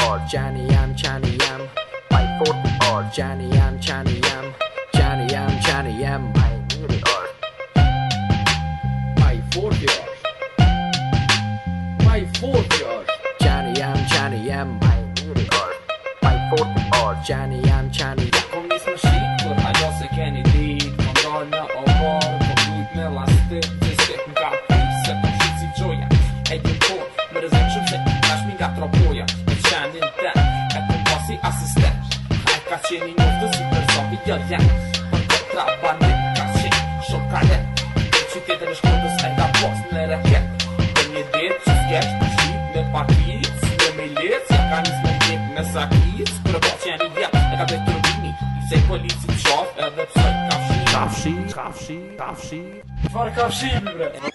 or Johnny Yam Johnny Yam by foot or Johnny Yam Johnny Yam Johnny Yam Johnny Yam by meteor by foot here by foot here Johnny Yam Johnny Yam by meteor by foot or Johnny Yam Johnny Yam Kom nismo skikor, a ja se keni dit Kontrolna ovar, pobudnela ste Gdje steknu ga pisa, to žici džoja Ej, to me razreču se, daš mi ga tropu të si për sopi të jo dhjën Për të të banit ka pra si shumë pra ka hit që këtër në e nga post në reket Dhe një dit që s'kesh të shi Në pakic Dhe me lec, ja ka njës me Në me Për bërë po që janë i vjet, e ka të të rëvini Se i polici të shof edhe pësoj Kafshin, kafshin, kafshin, kafshin Farë kafshin, bre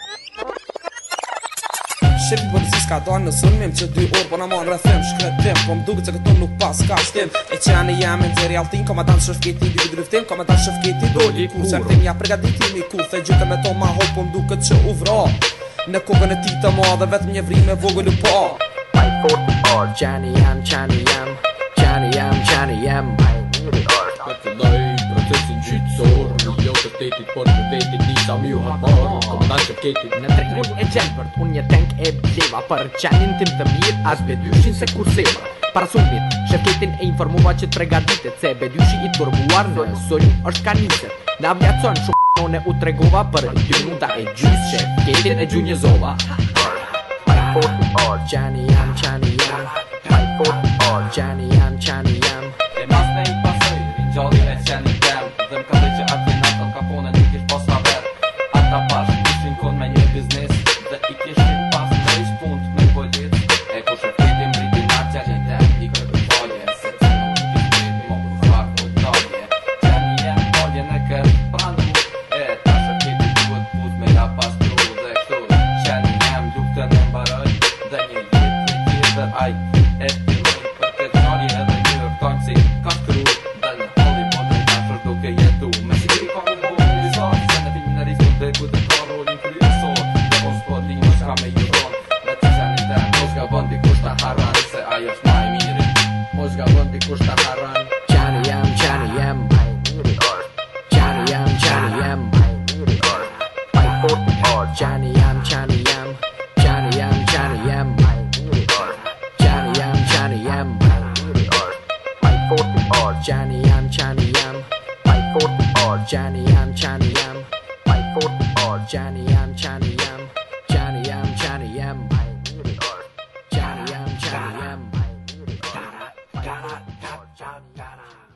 shqip për si s'ka dojnë në sërmim që dy orë për po në mon rëthim shkretim po më duke që këtu nuk pas ka stim e që anë jam e nëzëri altin ko ma danë shëfketi dy dy dryftim ko ma danë shëfketi do një kur që aktim ja pregatit jemi ku the gjyte me to ma hoj po më duke që uvra në kogën e ti të ma dhe vetëm një vrim e me vogullu pa My fort the bar, Gjani jam, Gjani jam Gjani jam, Gjani jam, my nëri art Këtë protestin gjitë zorë qytetit Por qytetit disa mi u hapar Komandant që pketit Në trekun e gjenë për t'un një tank e bleva Për qenin tim të mirë as bedyshin se kur sema Para sumit, shërketin e informuva që të t'pregatitet Se bedyshi i të t'vërbuar në sëllu është ka njëse Në avjacon shumë Në u tregova për një munda e gjysë që Ketit e gjysë një zova Pajpo të orë Gjani janë, gjani janë Pajpo të orë Gjani janë Mozgában, Dikos, Tahárán, Mozgában, Dikos, Tahárán or Johnny I'm Johnny I'm my foot or Johnny I'm Johnny I'm Johnny I'm Johnny I'm my need it or Johnny I'm Johnny I'm my need it or Johnny I'm Johnny I'm